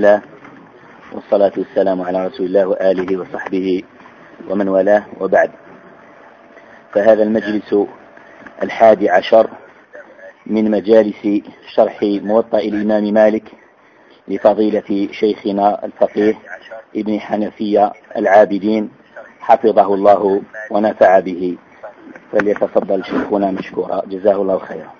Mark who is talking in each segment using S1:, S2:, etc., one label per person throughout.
S1: الله والصلاة والسلام على رسول الله وآله وصحبه ومن والاه وبعد. فهذا المجلس الحادي عشر من مجالس شرح موطأ الإمام مالك لفضيلة شيخنا الفقيه ابن حنفية العابدين حفظه الله ونفع به. فليتفضل شيخنا مشكورا. جزاه الله خيرا.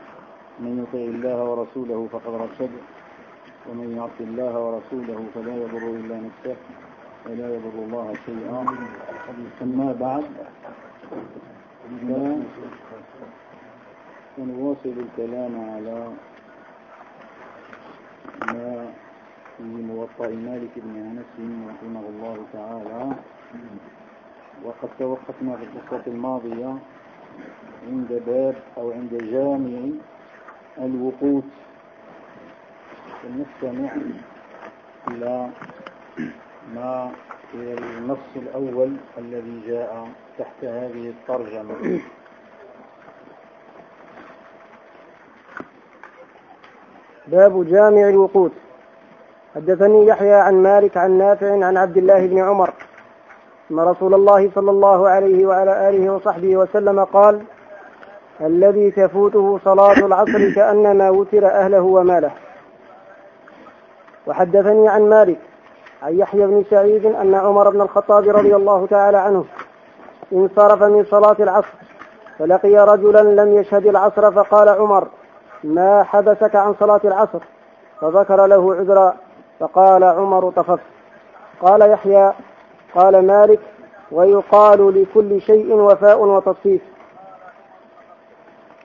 S2: من يطع الله ورسوله فقد رشد ومن يعص الله ورسوله فلا يضر إلا نفسه ولا يضر الله شيئا. أما بعد ونواصل الكلام على ما في موطأ مالك بن أنس رحمه الله تعالى. وقد توقفنا في القصة الماضية عند باب أو عند جامع الوقوت فلنستمع إلى ما هي النص الأول الذي جاء تحت هذه الترجمة.
S3: باب جامع الوقود. حدثني يحيى عن مالك عن نافع عن عبد الله بن عمر. أن رسول الله صلى الله عليه وعلى آله وصحبه وسلم قال الذي تفوته صلاة العصر كأنما وتر أهله وماله. وحدثني عن مالك عن يحيى بن سعيد أن عمر بن الخطاب رضي الله تعالى عنه انصرف من صلاة العصر فلقي رجلا لم يشهد العصر فقال عمر ما حبسك عن صلاة العصر؟ فذكر له عذرا فقال عمر طففت. قال يحيى قال مالك ويقال لكل شيء وفاء وتصفيف.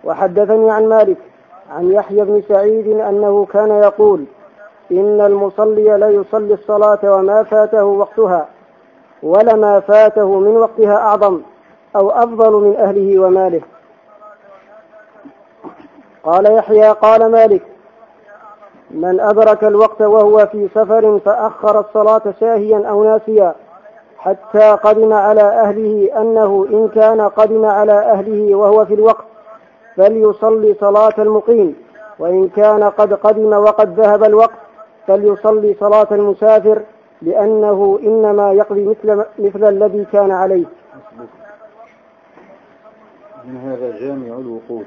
S3: وحدثني عن مالك عن يحيى بن سعيد أنه كان يقول إن المصلي لا يصلي الصلاة وما فاته وقتها ولما فاته من وقتها أعظم أو أفضل من أهله وماله. قال يحيى قال مالك من أدرك الوقت وهو في سفر فأخر الصلاة ساهيا أو ناسيا حتى قدم على أهله أنه إن كان قدم على أهله وهو في الوقت فليصلي صلاة المقيم وإن كان قد قدم وقد ذهب الوقت فليصلي صلاة المسافر لأنه إنما يقضي مثل, مثل الذي كان عليه.
S2: من هذا جامع الوقوت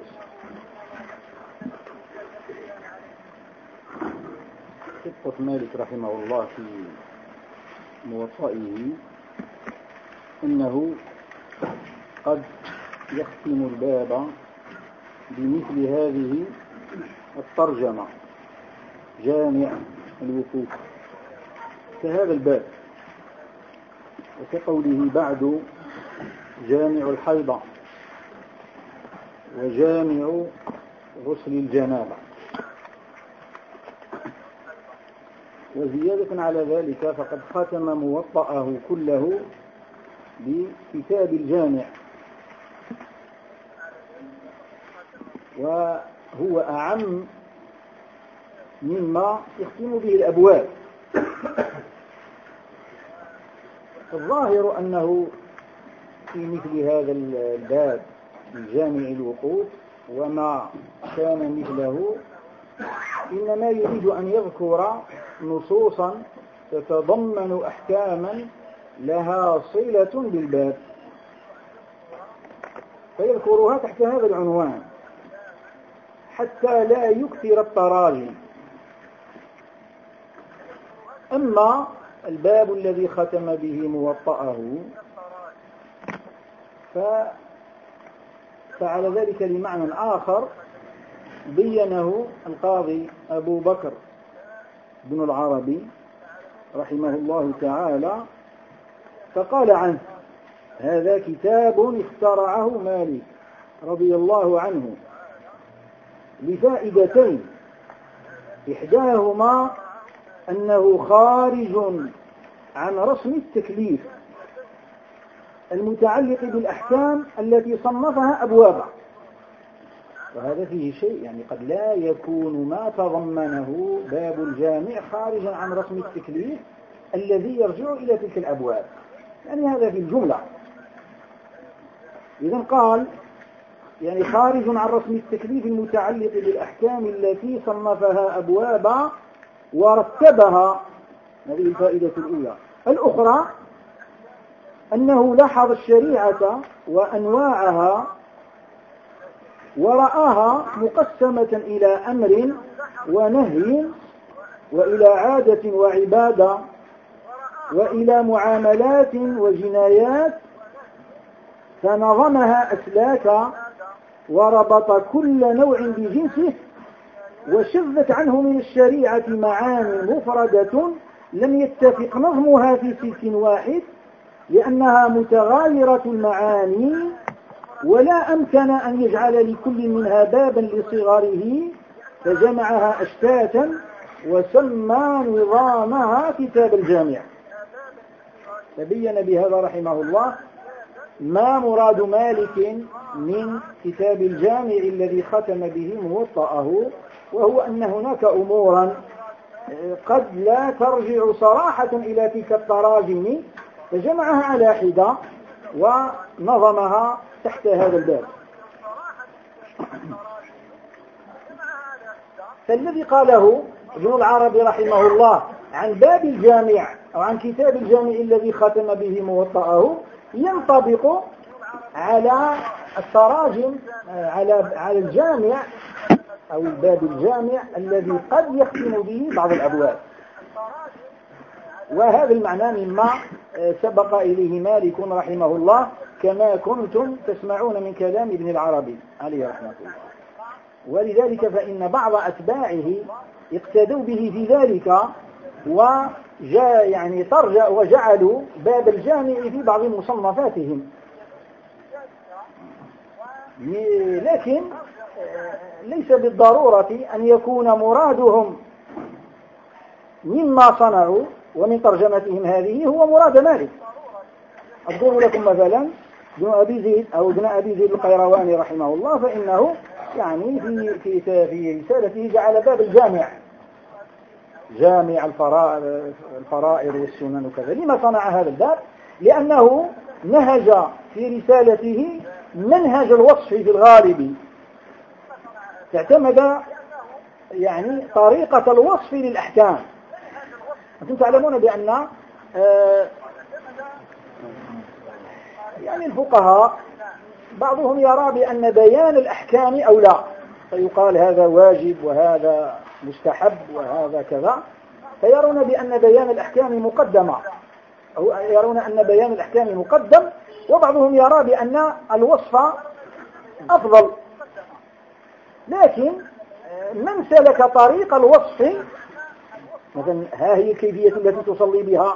S2: قصة مالك رحمه الله في موطئه أنه قد يختم الباب بمثل هذه الترجمة. جامع الوقوف. كهذا الباب. وكقوله بعد جامع الحيضة وجامع غسل الجنابة. وزيادة على ذلك فقد ختم موطأه كله بكتاب الجامع. وهو أعم مما يختم به الأبواب. الظاهر أنه في مثل هذا الباب الجامع الوقوف وما كان مثله إنما يريد أن يذكر نصوصا تتضمن أحكاما لها صلة بالباب. فيذكرها تحت هذا العنوان. حتى لا يكثر التراجم أما الباب الذي ختم به موطأه فعلى ذلك لمعنى آخر بينه القاضي أبو بكر بن العربي رحمه الله تعالى فقال عنه هذا كتاب اخترعه مالك رضي الله عنه. لفائدتين. إحداهما أنه خارج عن رسم التكليف المتعلق بالأحكام التي صنفها أبوابا وهذا فيه شيء يعني قد لا يكون ما تضمنه باب الجامع خارجا عن رسم التكليف الذي يرجع إلى تلك الأبواب. يعني هذا في الجملة. إذا قال يعني خارج عن رسم التكليف المتعلق بالأحكام التي صنفها أبوابا ورتبها هذه الفائدة الأولى. الأخرى أنه لاحظ الشريعة وأنواعها ورآها مقسمة إلى أمر ونهي وإلى عادة وعبادة وإلى معاملات وجنايات فنظمها أسلاكا وربط كل نوع بجنسه وشذت عنه من الشريعة معاني مفردة لم يتفق نظمها في سلك واحد لأنها متغايرة المعاني ولا أمكن أن يجعل لكل منها بابا لصغره فجمعها أشتاتا وسمى نظامها كتاب الجامع. تبين بهذا رحمه الله ما مراد مالك من كتاب الجامع الذي ختم به موطأه وهو أن هناك أمورا قد لا ترجع صراحة إلى تلك التراجم فجمعها على حدة ونظمها تحت هذا الباب. فالذي قاله ابن العربي رحمه الله عن باب الجامع أو عن كتاب الجامع الذي ختم به موطأه ينطبق على التراجم على على الجامع أو الباب الجامع الذي قد يختم به بعض الأبواب. وهذا المعنى مما سبق إليه مالك رحمه الله كما كنتم تسمعون من كلام ابن العربي عليه رحمة الله. ولذلك فإن بعض أتباعه اقتدوا به في ذلك وجاء يعني ترجع وجعلوا باب الجامع في بعض مصنفاتهم. لكن ليس بالضرورة أن يكون مرادهم مما صنعوا ومن ترجمتهم هذه هو مراد مالك. أضرب لكم مثلا ابن أبي زيد أو ابن أبي زيد القيرواني رحمه الله فإنه يعني في في رسالته جعل باب الجامع. جامع الفرائض والسنن وكذا. لما صنع هذا الباب لأنه نهج في رسالته منهج الوصف في الغالب. اعتمد يعني طريقة الوصف للأحكام. أنتم تعلمون بأن آه، يعني الفقهاء بعضهم يرى بأن بيان الأحكام أولى. فيقال هذا واجب وهذا مستحب وهذا كذا فيرون بأن بيان الأحكام مقدمة. أو يرون أن بيان الأحكام مقدم وبعضهم يرى بأن الوصف أفضل. لكن من سلك طريق الوصف؟ مثلا ها هي الكيفية التي تصلي بها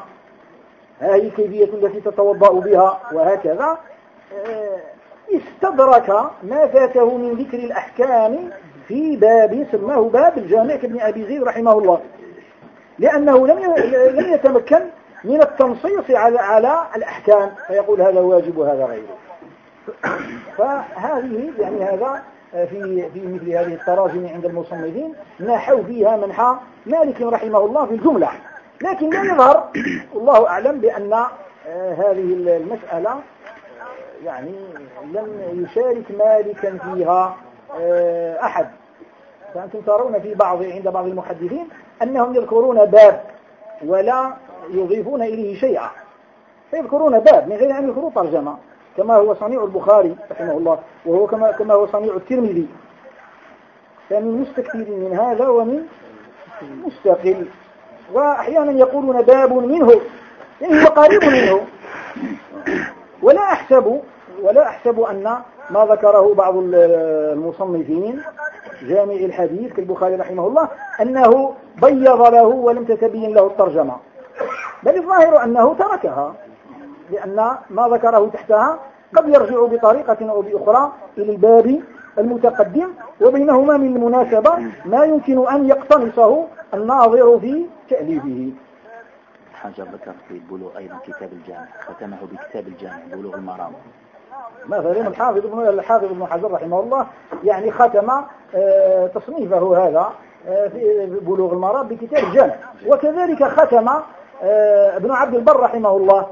S2: ها هي الكيفية التي تتوضأ بها وهكذا. استدرك ما فاته من ذكر الأحكام في باب سماه باب الجامع كابن أبي زيد رحمه الله. لأنه لم لم يتمكن من التنصيص على على الأحكام فيقول هذا واجب وهذا غيره فهذه يعني هذا في في مثل هذه التراجم عند المصنفين نحوا فيها منحى مالك رحمه الله في الجملة. لكن لا يظهر الله أعلم بأن آه، هذه المسألة يعني لم يشارك مالكا فيها آه، أحد. فأنتم ترون في بعض عند بعض المحدثين أنهم يذكرون باب ولا يضيفون إليه شيئا. فيذكرون باب من غير أن يذكروا ترجمة كما هو صنيع البخاري رحمه الله وهو كما, كما هو صنيع الترمذي. فمن مستكثر من هذا ومن مستقل. وأحيانا يقولون باب منه يعني هو قريب منه. ولا أحسب ولا أحسب أن ما ذكره بعض المصنفين جامع الحديث كالبخاري رحمه الله أنه بيض له ولم تتبين له الترجمة. بل الظاهر أنه تركها لأن ما ذكره تحتها قد يرجع بطريقة أو بأخرى إلى الباب المتقدم وبينهما من المناسبة ما يمكن أن يقتنصه الناظر في تأليفه.
S1: حاجة ذكر في بلوغ أيضا كتاب الجامع ختمه بكتاب الجامع بلوغ المرام.
S2: مثلا الحافظ ابن الحافظ ابن حجر رحمه الله يعني ختم آه، تصنيفه هذا آه، في بلوغ المرام بكتاب الجامع وكذلك ختم آه، ابن عبد البر رحمه الله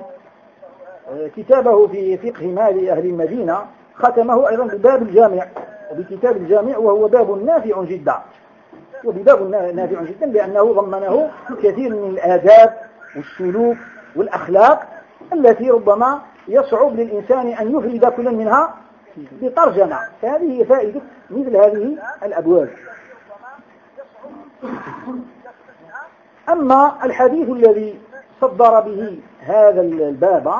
S2: كتابه في فقه مال أهل المدينة. ختمه أيضا بباب الجامع وبكتاب الجامع وهو باب نافع جدا. وبباب نافع جدا لأنه ضمنه كثير من الآداب والسلوك والأخلاق التي ربما يصعب للإنسان أن يفرد كل منها بترجمة فهذه فائدة مثل هذه الأبواب. أما الحديث الذي صدر به هذا الباب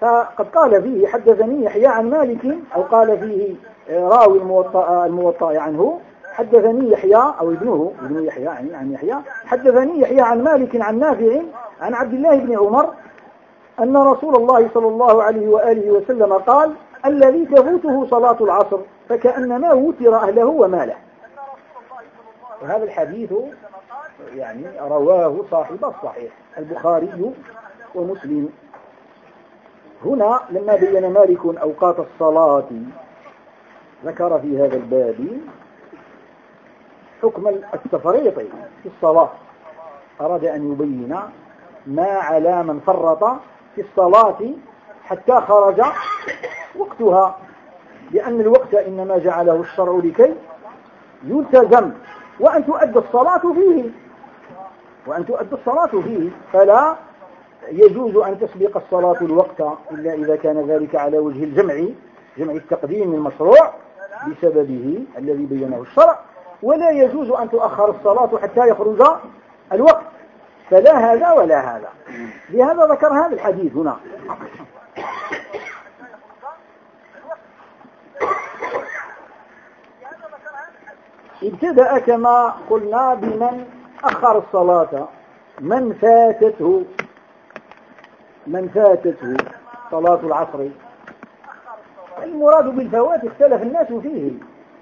S2: فقد قال فيه حدثني يحيى عن مالك أو قال فيه راوي الموطأ, الموطأ عنه. حدثني يحيى أو ابنه ابن يحيى يعني عن يحيى. حدثني يحيى عن مالك عن نافع عن عبد الله بن عمر أن رسول الله صلى الله عليه وآله وسلم قال الذي تفوته صلاة العصر فكأنما وتر أهله وماله. وهذا الحديث يعني رواه صاحب الصحيح البخاري ومسلم. هنا لما بين مالك أوقات الصلاة ذكر في هذا الباب حكم التفريط في الصلاة. أراد أن يبين ما على من فرط في الصلاة حتى خرج وقتها. لأن الوقت إنما جعله الشرع لكي يلتزم. وأن تؤدى الصلاة فيه. وأن تؤدى الصلاة فيه. فلا يجوز أن تسبق الصلاة الوقت إلا إذا كان ذلك على وجه الجمع جمع التقديم المشروع بسببه الذي بينه الشرع. ولا يجوز أن تؤخر الصلاة حتى يخرج الوقت. فلا هذا ولا هذا. لهذا ذكر هذا الحديث هنا. ابتدأ كما قلنا بمن أخر الصلاة. من فاتته. من فاتته صلاة العصر. المراد بالفوات اختلف الناس فيه.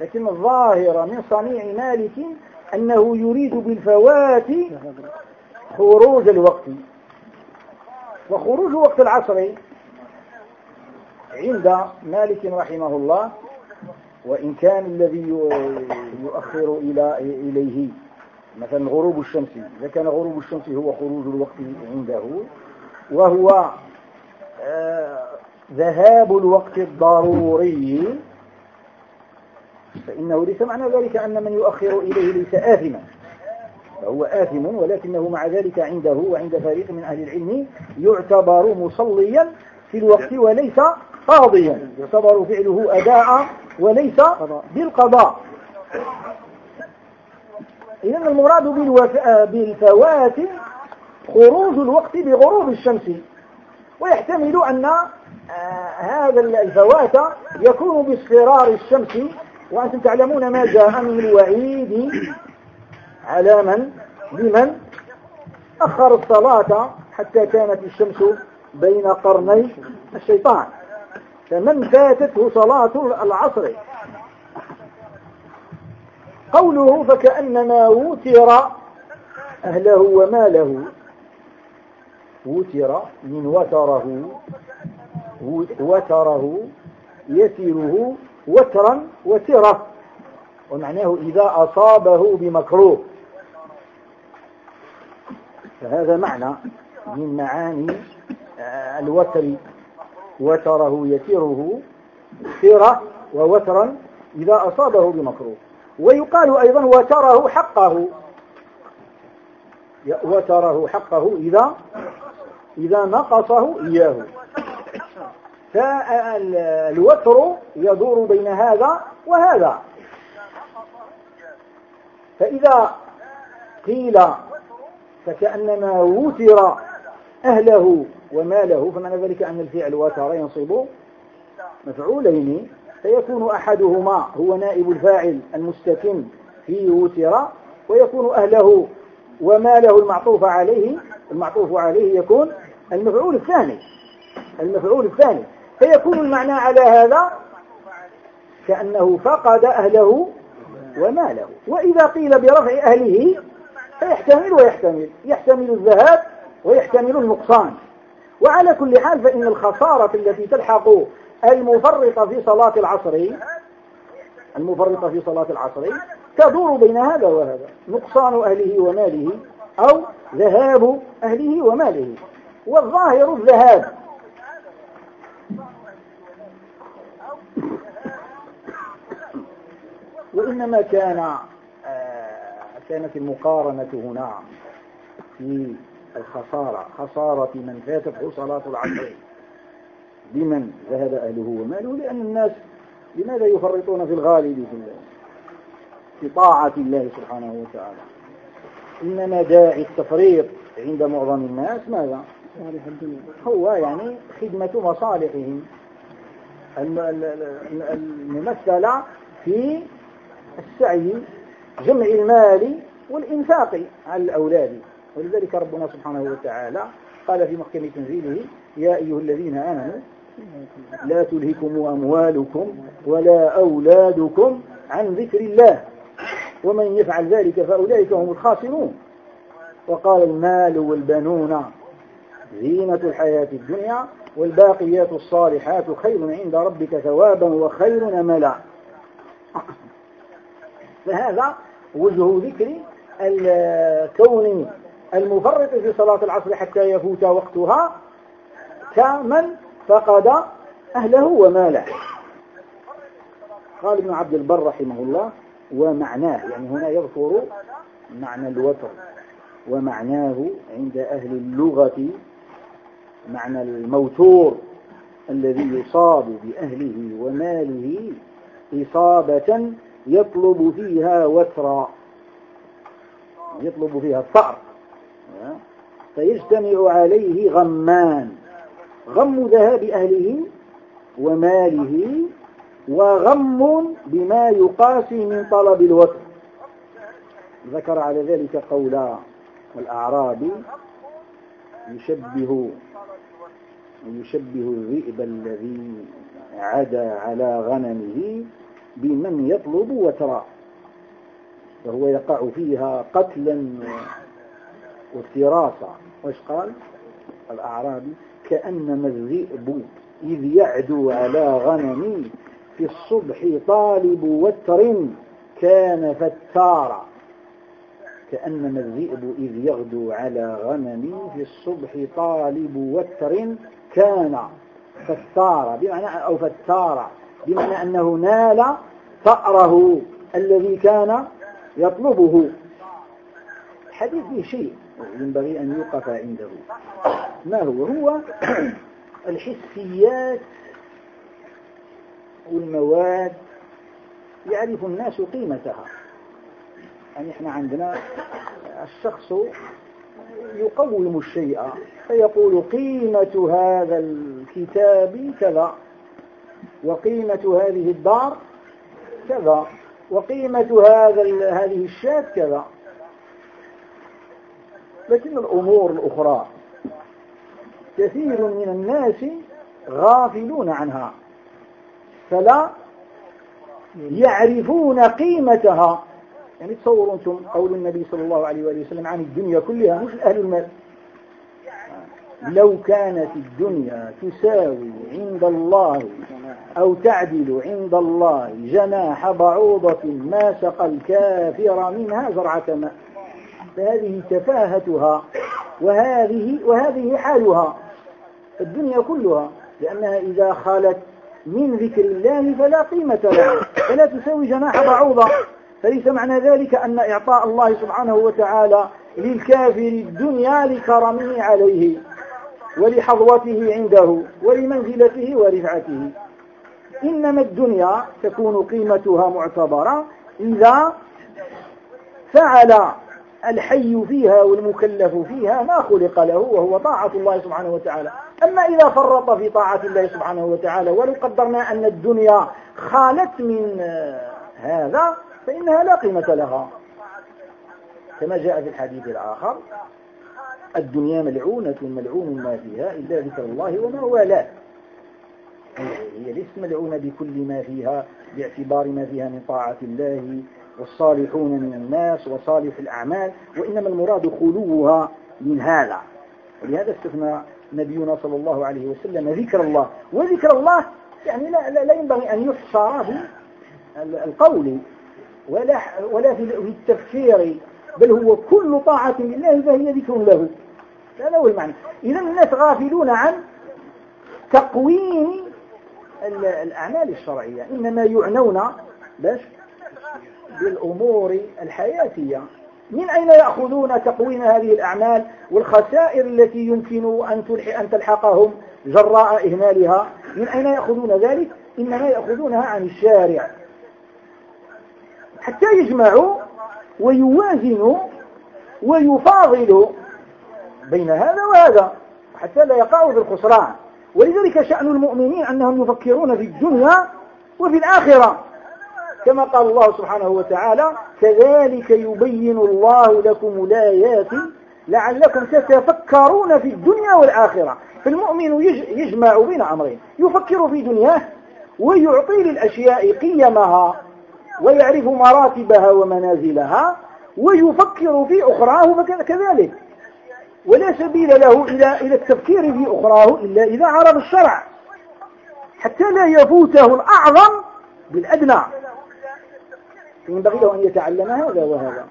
S2: لكن الظاهر من صنيع مالك أنه يريد بالفوات خروج الوقت. وخروج وقت العصر عند مالك رحمه الله وإن كان الذي يؤخر إلى إليه. مثلا غروب الشمس. إذا كان غروب الشمس هو خروج الوقت عنده وهو آه، ذهاب الوقت الضروري. فإنه ليس معنى ذلك أن من يؤخر إليه ليس آثما. فهو آثم ولكنه مع ذلك عنده وعند فريق من أهل العلم يعتبر مصليا في الوقت وليس قاضيا. يعتبر فعله أداء وليس بالقضاء. إذن المراد بالفوات خروج الوقت بغروب الشمس. ويحتمل أن آه، هذا الفوات يكون باصفرار الشمس. وأنتم تعلمون ما جاء من الوعيد على من؟ لمن؟ أخر الصلاة حتى كانت الشمس بين قرني الشيطان. فمن فاتته صلاة العصر. قوله فكأنما وتر أهله وماله. وتر من وتره. وتره يسره وترا وترة. ومعناه إذا أصابه بمكروه. فهذا معنى من معاني آه، الوتر وتره يسره سرة ووترا إذا أصابه بمكروه. ويقال أيضا وتره حقه. وتره حقه إذا إذا نقصه إياه. فالوتر يدور بين هذا وهذا. فإذا قيل فكأنما وتر أهله وماله فمعنى ذلك أن الفعل وتر ينصب مفعولين فيكون أحدهما هو نائب الفاعل المستكن في وتر ويكون أهله وماله المعطوف عليه المعطوف عليه يكون المفعول الثاني المفعول الثاني. فيكون المعنى على هذا كأنه فقد أهله وماله. وإذا قيل برفع أهله فيحتمل ويحتمل. يحتمل الذهاب ويحتمل النقصان. وعلى كل حال فإن الخسارة التي تلحق المفرط في صلاة العصر المفرط في صلاة العصر تدور بين هذا وهذا نقصان أهله وماله أو ذهاب أهله وماله. والظاهر الذهاب. وإنما كان كانت المقارنة هنا في الخسارة. خسارة من فاتته صلاة العصر. بمن ذهب أهله وماله؟ لأن الناس لماذا يفرطون في الغالب في الله؟ في طاعة الله سبحانه وتعالى. إنما داعي التفريط عند معظم الناس ماذا؟ هو يعني خدمة مصالحهم. الممثلة في السعي جمع المال والإنفاق على الأولاد. ولذلك ربنا سبحانه وتعالى قال في محكم تنزيله يا أيها الذين آمنوا لا تلهكم أموالكم ولا أولادكم عن ذكر الله. ومن يفعل ذلك فأولئك هم الخاسرون. وقال المال والبنون زينة الحياة الدنيا والباقيات الصالحات خير عند ربك ثوابا وخير أملا. فهذا وجه ذكر الكون المفرط في صلاة العصر حتى يفوت وقتها كمن فقد أهله وماله. قال ابن عبد البر رحمه الله ومعناه يعني هنا يذكر معنى الوتر ومعناه عند أهل اللغة معنى الموتور الذي يصاب بأهله وماله إصابة يطلب فيها وترا. يطلب فيها الثأر فيجتمع عليه غمان. غم ذهاب أهله وماله وغم بما يقاسي من طلب الوتر. ذكر على ذلك قول الأعرابي يشبه يشبه الذئب الذي عدا على غنمه بمن يطلب وترى. فهو يقع فيها قتلا وافتراسا واش قال؟ الأعرابي كأنما الذئب إذ يعدو على غنمي في الصبح طالب وتر كان فتارا. كأنما الذئب إذ يغدو على غنمي في الصبح طالب وتر كان فتارا. بمعنى أو فتارا. بمعنى أنه نال ثأره الذي كان يطلبه. الحديث فيه شيء ينبغي أن يوقف عنده. ما هو؟ هو الحسيات والمواد يعرف الناس قيمتها. يعني إحنا عندنا الشخص يقوم الشيء فيقول قيمة هذا الكتاب كذا وقيمة هذه الدار كذا وقيمة هذا هذه الشاة كذا. لكن الأمور الأخرى كثير من الناس غافلون عنها. فلا يعرفون قيمتها. يعني تصوروا أنتم قول النبي صلى الله عليه وآله وسلم عن الدنيا كلها مش أهل المال. لو كانت الدنيا تساوي عند الله أو تعدل عند الله جناح بعوضة ما سقى الكافر منها زرعة ماء. فهذه تفاهتها وهذه وهذه حالها الدنيا كلها لأنها إذا خالت من ذكر الله فلا قيمة لها فلا تساوي جناح بعوضة. فليس معنى ذلك أن إعطاء الله سبحانه وتعالى للكافر الدنيا لكرمه عليه ولحظوته عنده ولمنزلته ورفعته. إنما الدنيا تكون قيمتها معتبرة إذا فعل الحي فيها والمكلف فيها ما خلق له وهو طاعة الله سبحانه وتعالى. أما إذا فرط في طاعة الله سبحانه وتعالى ولو قدرنا أن الدنيا خالت من هذا فإنها لا قيمة لها. كما جاء في الحديث الآخر الدنيا ملعونة ملعون ما فيها إلا ذكر الله وما والاه هي ليست ملعونة بكل ما فيها باعتبار ما فيها من طاعة الله والصالحون من الناس وصالح الأعمال وإنما المراد خلوها من هذا. ولهذا استثنى نبينا صلى الله عليه وسلم ذكر الله. وذكر الله يعني لا, لا, لا ينبغي أن يحصر في القول ولا, ولا في التفكير بل هو كل طاعة لله فهي ذكر له. هذا هو المعنى. إذا الناس غافلون عن تقويم الأعمال الشرعية إنما يعنون بس بالأمور الحياتية. من أين يأخذون تقويم هذه الأعمال والخسائر التي يمكن أن تلحقهم جراء إهمالها؟ من أين يأخذون ذلك؟ إنما يأخذونها عن الشارع. حتى يجمعوا ويوازنوا ويفاضلوا بين هذا وهذا حتى لا يقعوا في الخسران. ولذلك شأن المؤمنين أنهم يفكرون في الدنيا وفي الآخرة. كما قال الله سبحانه وتعالى كذلك يبين الله لكم الآيات لعلكم تتفكرون في الدنيا والآخرة. فالمؤمن يجمع بين أمرين يفكر في دنياه ويعطي للأشياء قيمها ويعرف مراتبها ومنازلها ويفكر في أخراه كذلك. ولا سبيل له إلى إلى التفكير في أخراه إلا إذا عرف الشرع. حتى لا يفوته الأعظم بالأدنى. ينبغي له أن يتعلم هذا وهذا.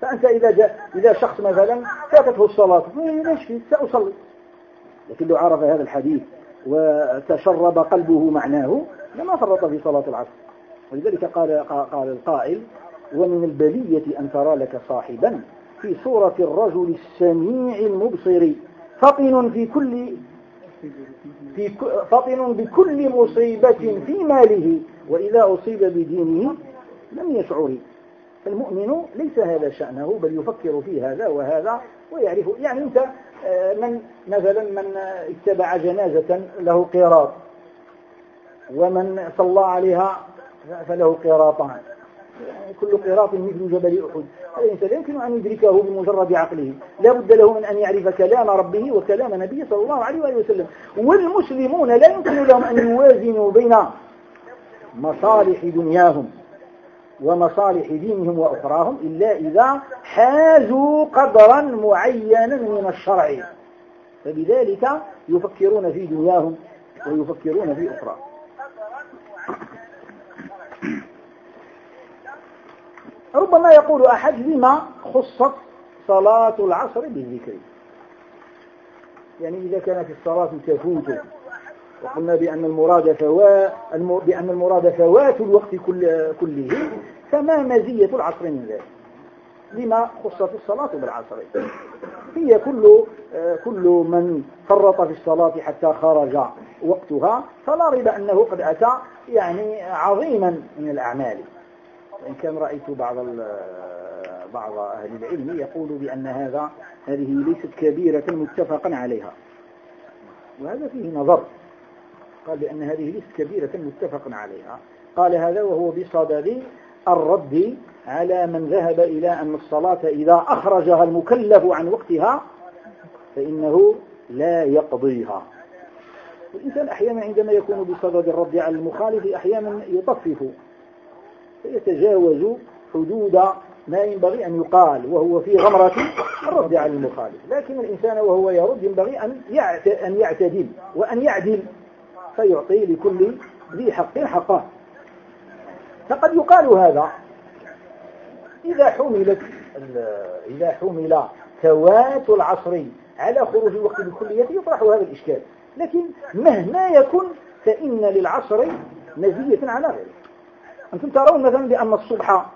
S2: فأنت إذا جاء إذا شخص مثلا فاتته الصلاة ليش فيه سأصلي. لكن لو عرف هذا الحديث وتشرب قلبه معناه لما فرط في صلاة العصر. ولذلك قال قال القائل ومن البلية أن ترى لك صاحبا. في صورة الرجل السميع المبصر فطن في كل في فطن بكل مصيبة في ماله وإذا أصيب بدينه لم يشعر. المؤمن ليس هذا شأنه بل يفكر في هذا وهذا ويعرف يعني أنت آه، من مثلا من اتبع جنازة له قيراط ومن صلى عليها فله قيراطان كل قراط مثل جبل أحد. الإنسان لا يمكن أن يدركه بمجرد عقله. لا بد له من أن يعرف كلام ربه وكلام نبيه صلى الله عليه وآله وسلم. والمسلمون لا يمكن لهم أن يوازنوا بين مصالح دنياهم ومصالح دينهم وأخراهم إلا إذا حازوا قدرا معينا من الشرع. فبذلك يفكرون في دنياهم ويفكرون في أخراهم ربما يقول أحد لما خصت صلاة العصر بالذكر؟ يعني إذا كانت الصلاة تفوت. وقلنا بأن المراد فوا بأن المراد فوات الوقت كل كله فما مزية العصر من ذلك؟ لما خصت الصلاة بالعصر. هي كل كل من فرط في الصلاة حتى خرج وقتها فلا ريب أنه قد أتى يعني عظيما من الأعمال. وإن كان رأيت بعض بعض أهل العلم يقول بأن هذا هذه ليست كبيرة متفقا عليها. وهذا فيه نظر. قال بأن هذه ليست كبيرة متفقا عليها. قال هذا وهو بصدد الرد على من ذهب إلى أن الصلاة إذا أخرجها المكلف عن وقتها فإنه لا يقضيها. الإنسان أحيانا عندما يكون بصدد الرد على المخالف أحيانا يطفف. فيتجاوز حدود ما ينبغي أن يقال وهو في غمرة الرد على المخالف. لكن الإنسان وهو يرد ينبغي أن يعتدل وأن يعدل فيعطي لكل ذي حق حقه. فقد يقال هذا إذا حملت إذا حمل فوات العصر على خروج الوقت بالكلية يطرح هذا الإشكال. لكن مهما يكن فإن للعصر مزية على غيره. أنتم ترون مثلا بأن الصبح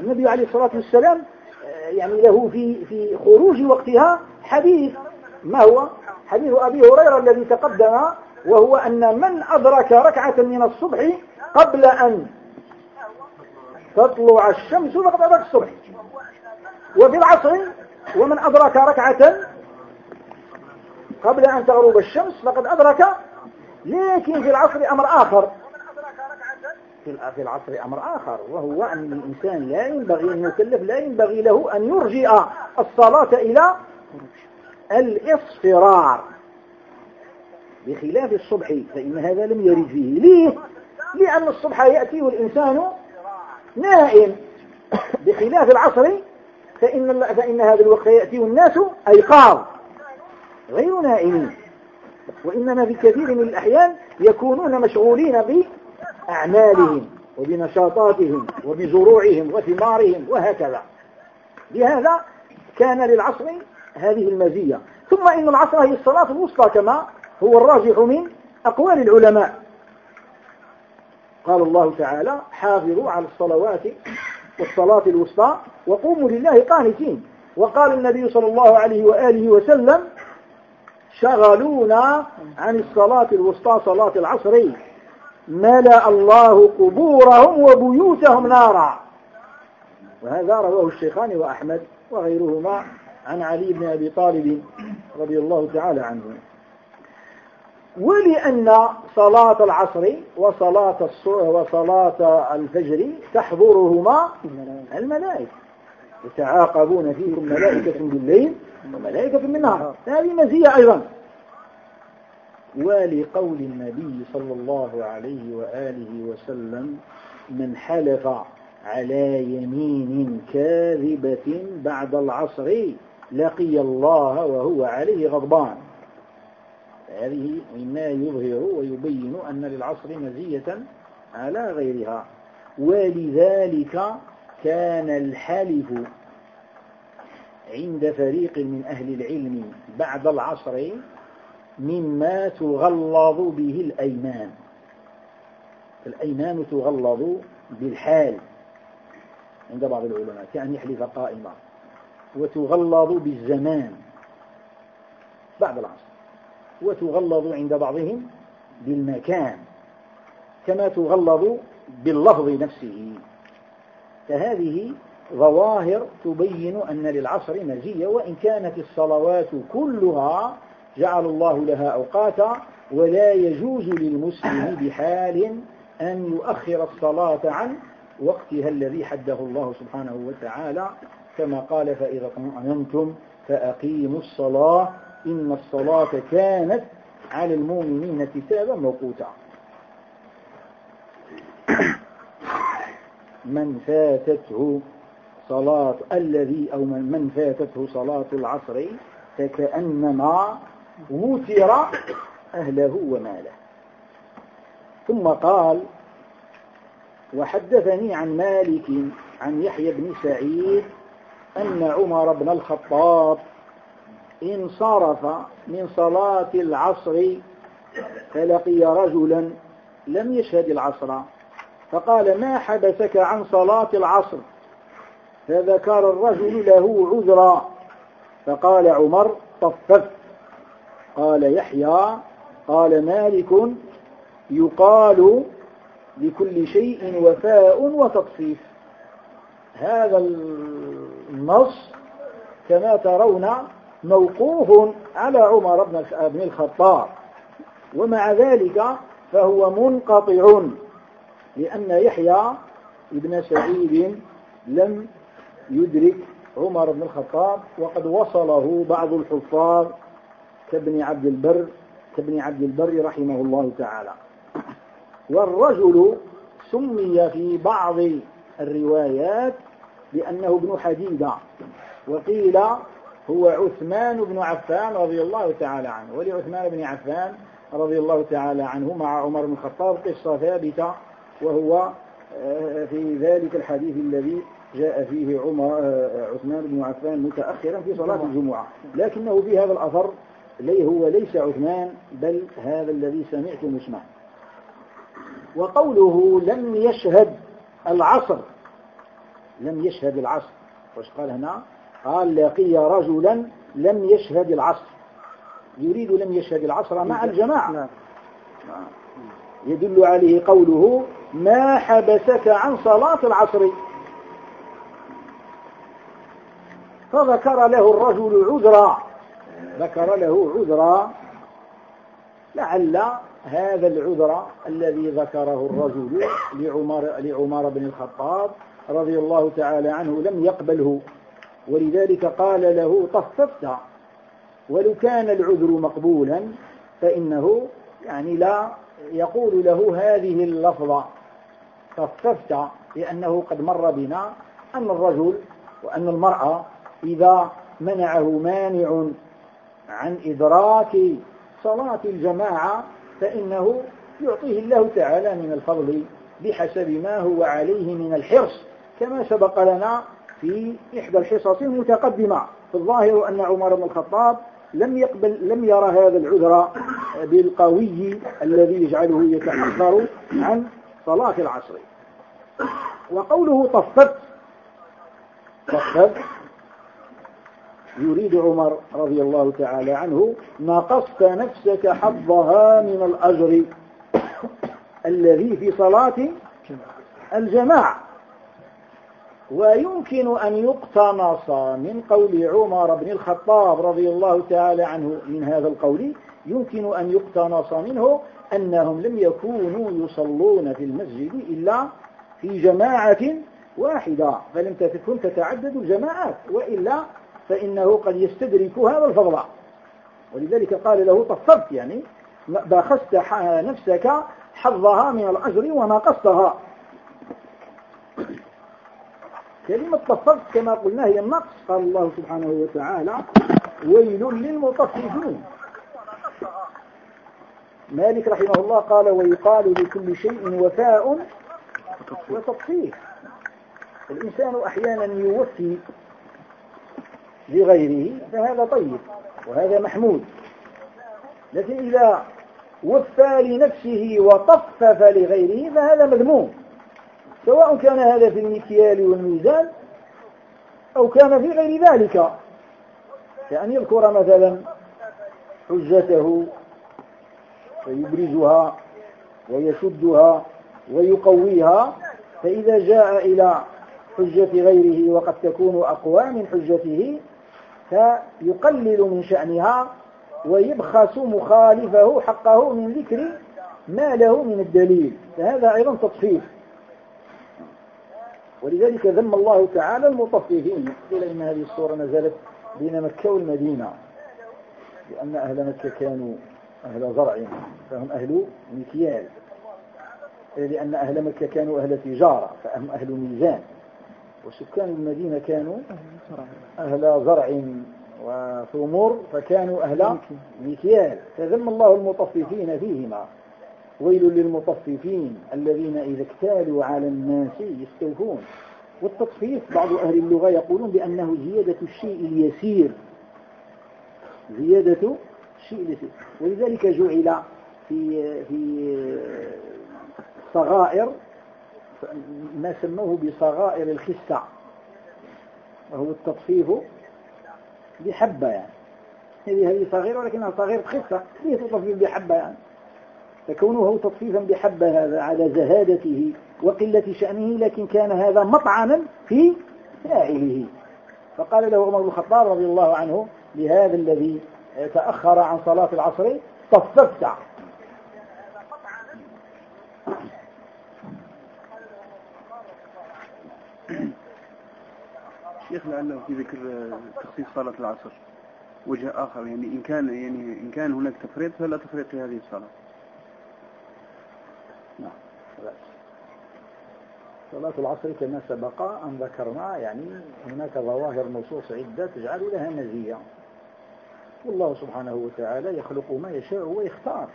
S2: النبي عليه الصلاة والسلام آه، يعني له في في خروج وقتها حديث. ما هو؟ حديث أبي هريرة الذي تقدم وهو أن من أدرك ركعة من الصبح قبل أن تطلع الشمس فقد أدرك الصبح. وفي العصر ومن أدرك ركعة قبل أن تغرب الشمس فقد أدرك. لكن في العصر أمر آخر. في العصر أمر آخر وهو أن الإنسان لا ينبغي أن يكلف لا ينبغي له أن يرجع الصلاة إلى الإصفرار. بخلاف الصبح فإن هذا لم يرد فيه. ليه؟ لأن الصبح يأتيه الإنسان نائم. بخلاف العصر فإن, فإن هذا الوقت يأتيه الناس أيقاظ غير نائمين. وإنما في كثير من الأحيان يكونون مشغولين بأعمالهم وبنشاطاتهم وبزروعهم وثمارهم وهكذا. لهذا كان للعصر هذه المزية. ثم إن العصر هي الصلاة الوسطى كما هو الراجح من أقوال العلماء. قال الله تعالى حافظوا على الصلوات والصلاة الوسطى وقوموا لله قانتين وقال النبي صلى الله عليه وآله وسلم شغلونا عن الصلاة الوسطى صلاة العصر ملأ الله قبورهم وبيوتهم نارا. وهذا رواه الشيخان وأحمد وغيرهما عن علي بن أبي طالب رضي الله تعالى عنه. ولأن صلاة العصر وصلاة وصلاة الفجر تحضرهما الملائكة. يتعاقبون فيهم ملائكة بالليل وملائكة بالنهار هذه مزية أيضا. ولقول النبي صلى الله عليه وآله وسلم من حلف على يمين كاذبة بعد العصر لقي الله وهو عليه غضبان. هذه مما يظهر ويبين أن للعصر مزية على غيرها. ولذلك كان الحلف عند فريق من أهل العلم بعد العصر مما تغلظ به الأيمان. الأيمان تغلظ بالحال عند بعض العلماء كأن يحلف قائما. وتغلظ بالزمان بعد العصر. وتغلظ عند بعضهم بالمكان كما تغلظ باللفظ نفسه. فهذه ظواهر تبين أن للعصر مزية وإن كانت الصلوات كلها جعل الله لها أوقاتا ولا يجوز للمسلم بحال أن يؤخر الصلاة عن وقتها الذي حده الله سبحانه وتعالى. كما قال فإذا اطمأننتم فأقيموا الصلاة. إن الصلاة كانت على المؤمنين كتابا موقوتا. من فاتته صلاة الذي أو من فاتته صلاة العصر فكأنما وتر أهله وماله. ثم قال وحدثني عن مالك عن يحيى بن سعيد أن عمر بن الخطاب انصرف من صلاة العصر فلقي رجلا لم يشهد العصر فقال ما حبسك عن صلاة العصر؟ فذكر الرجل له عذرا فقال عمر طففت. قال يحيى قال مالك يقال لكل شيء وفاء وتطفيف. هذا النص كما ترون موقوف على عمر بن الخطاب. ومع ذلك فهو منقطع لأن يحيى ابن سعيد لم يدرك عمر بن الخطاب وقد وصله بعض الحفاظ كابن عبد البر كابن عبد البر رحمه الله تعالى. والرجل سمي في بعض الروايات بأنه ابن حديدة وقيل هو عثمان بن عفان رضي الله تعالى عنه. ولعثمان بن عفان رضي الله تعالى عنه مع عمر بن الخطاب قصة ثابتة وهو آه، في ذلك الحديث الذي جاء فيه عمر آه، عثمان بن عفان متأخرا في صلاة الجمعة. لكنه في هذا الأثر لي هو ليس عثمان بل هذا الذي سمعت مسمع وقوله لم يشهد العصر. لم يشهد العصر. وش قال هنا؟ قال لقي رجلا لم يشهد العصر. يريد لم يشهد العصر مع الجماعة. نعم. يدل عليه قوله ما حبسك عن صلاة العصر. فذكر له الرجل عذرا. ذكر له عذرا لعل هذا العذر الذي ذكره الرجل لعمر, لعمر بن الخطاب رضي الله تعالى عنه لم يقبله. ولذلك قال له طففت. ولو كان العذر مقبولا فإنه يعني لا يقول له هذه اللفظة خففت لأنه قد مر بنا أن الرجل وأن المرأة إذا منعه مانع عن إدراك صلاة الجماعة فإنه يعطيه الله تعالى من الفضل بحسب ما هو عليه من الحرص كما سبق لنا في إحدى الحصص المتقدمة. فالظاهر أن عمر بن الخطاب لم يقبل لم يرى هذا العذر بالقوي الذي يجعله يتأخر عن صلاة العصر. وقوله طفت طفت يريد عمر رضي الله تعالى عنه نقصت نفسك حظها من الأجر الذي في صلاة الجماعة. ويمكن أن يقتنص من قول عمر بن الخطاب رضي الله تعالى عنه من هذا القول يمكن أن يقتنص منه أنهم لم يكونوا يصلون في المسجد إلا في جماعة واحدة فلم تكن تتعدد الجماعات وإلا فإنه قد يستدرك هذا الفضل. ولذلك قال له طفرت يعني باخست نفسك حظها من الأجر وناقصتها. كلمة طفرت كما قلنا هي النقص. قال الله سبحانه وتعالى ويل للمطففين. مالك رحمه الله قال ويقال لكل شيء وفاء وتطفيف الإنسان أحيانا يوفي لغيره فهذا طيب وهذا محمود. لكن إذا وفى لنفسه وطفف لغيره فهذا مذموم. سواء كان هذا في المكيال والميزان أو كان في غير ذلك. كأن يذكر مثلا حجته فيبرزها ويشدها ويقويها فإذا جاء إلى حجة غيره وقد تكون أقوى من حجته فيقلل من شأنها ويبخس مخالفه حقه من ذكر ما له من الدليل. فهذا أيضا تطفيف ولذلك ذم الله تعالى المطففين. قيل إن هذه الصورة نزلت بين مكة والمدينة لأن أهل مكة كانوا أهل زرع فهم أهل مكيال لأن أهل مكة كانوا أهل تجارة فهم أهل ميزان. وسكان المدينة كانوا أهل زرع. وثمر فكانوا أهل مكيال فذم الله المطففين فيهما. ويل للمطففين الذين إذا اكتالوا على الناس يستوفون. والتطفيف بعض أهل اللغة يقولون بأنه زيادة الشيء اليسير. زيادة الشيء اليسير. ولذلك جعل في في صغائر ما سموه بصغائر الخسة. وهو التطفيف بحبة يعني. هذه هذه صغيرة ولكنها صغيرة خسة. ليه تطفيف بحبة يعني. فكونه تطفيفا بحبة هذا على زهادته وقلة شأنه لكن كان هذا مطعنا في فاعله فقال له عمر بن الخطاب رضي الله عنه لهذا الذي تأخر عن صلاة العصر طففت
S4: شيخ لعله في ذكر تخصيص صلاة العصر. وجه آخر يعني إن كان يعني إن كان هناك تفريط فلا تفريط في هذه الصلاة.
S2: نعم. صلاة العصر كما سبق أن ذكرنا يعني هناك ظواهر نصوص عدة تجعل لها مزية. والله سبحانه وتعالى يخلق ما يشاء ويختار.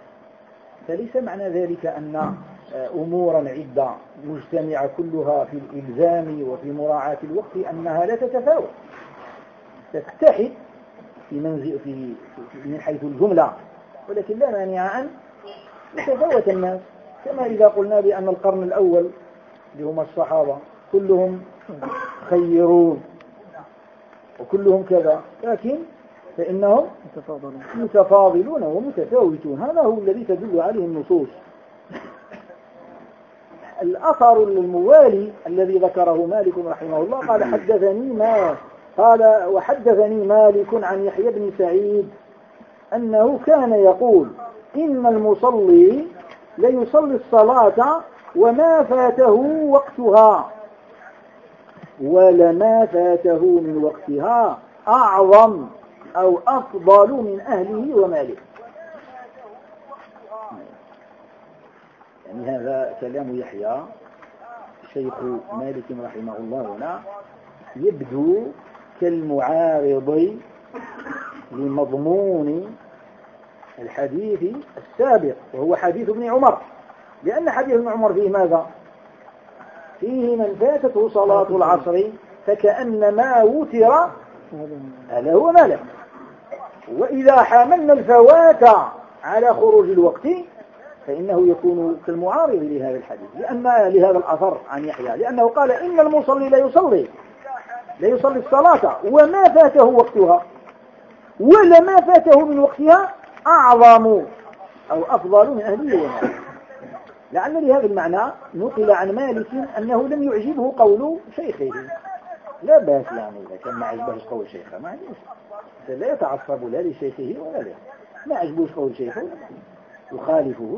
S2: فليس معنى ذلك أن أمورا عدة مجتمعة كلها في الإلزام وفي مراعاة الوقت أنها لا تتفاوت. تتحد في منزل في من حيث الجملة ولكن لا مانع أن يتفاوت الناس. كما إذا قلنا بأن القرن الأول اللي هم الصحابة كلهم خيرون وكلهم كذا لكن فإنهم متفاضلون ومتفاوتون. هذا هو الذي تدل عليه النصوص. الأثر الموالي الذي ذكره مالك رحمه الله قال حدثني ما قال وحدثني مالك عن يحيى بن سعيد أنه كان يقول إن المصلي ليصلي الصلاة وما فاته وقتها ولما فاته من وقتها أعظم أو أفضل من أهله وماله. يعني هذا كلام يحيى شيخ مالك رحمه الله هنا يبدو كالمعارض لمضمون الحديث السابق وهو حديث ابن عمر. لأن حديث ابن عمر فيه ماذا؟ فيه من فاتته صلاة العصر فكأنما وتر هذا هو ماله وإذا حملنا الفوات على خروج الوقت فإنه يكون كالمعارض لهذا الحديث لأن لهذا الأثر عن يحيى لأنه قال إن المصلي لا يصلي لا يصلي الصلاة وما فاته وقتها ولا ما فاته من وقتها أعظم أو أفضل من أهله وماله. لعل لهذا المعنى نقل عن مالك أنه لم يعجبه قول شيخه. لا بأس يعني إذا كان ما عجبهش قول شيخه ما عندوش لا يتعصب لا لشيخه ولا له. ما عجبوش قول شيخه يخالفه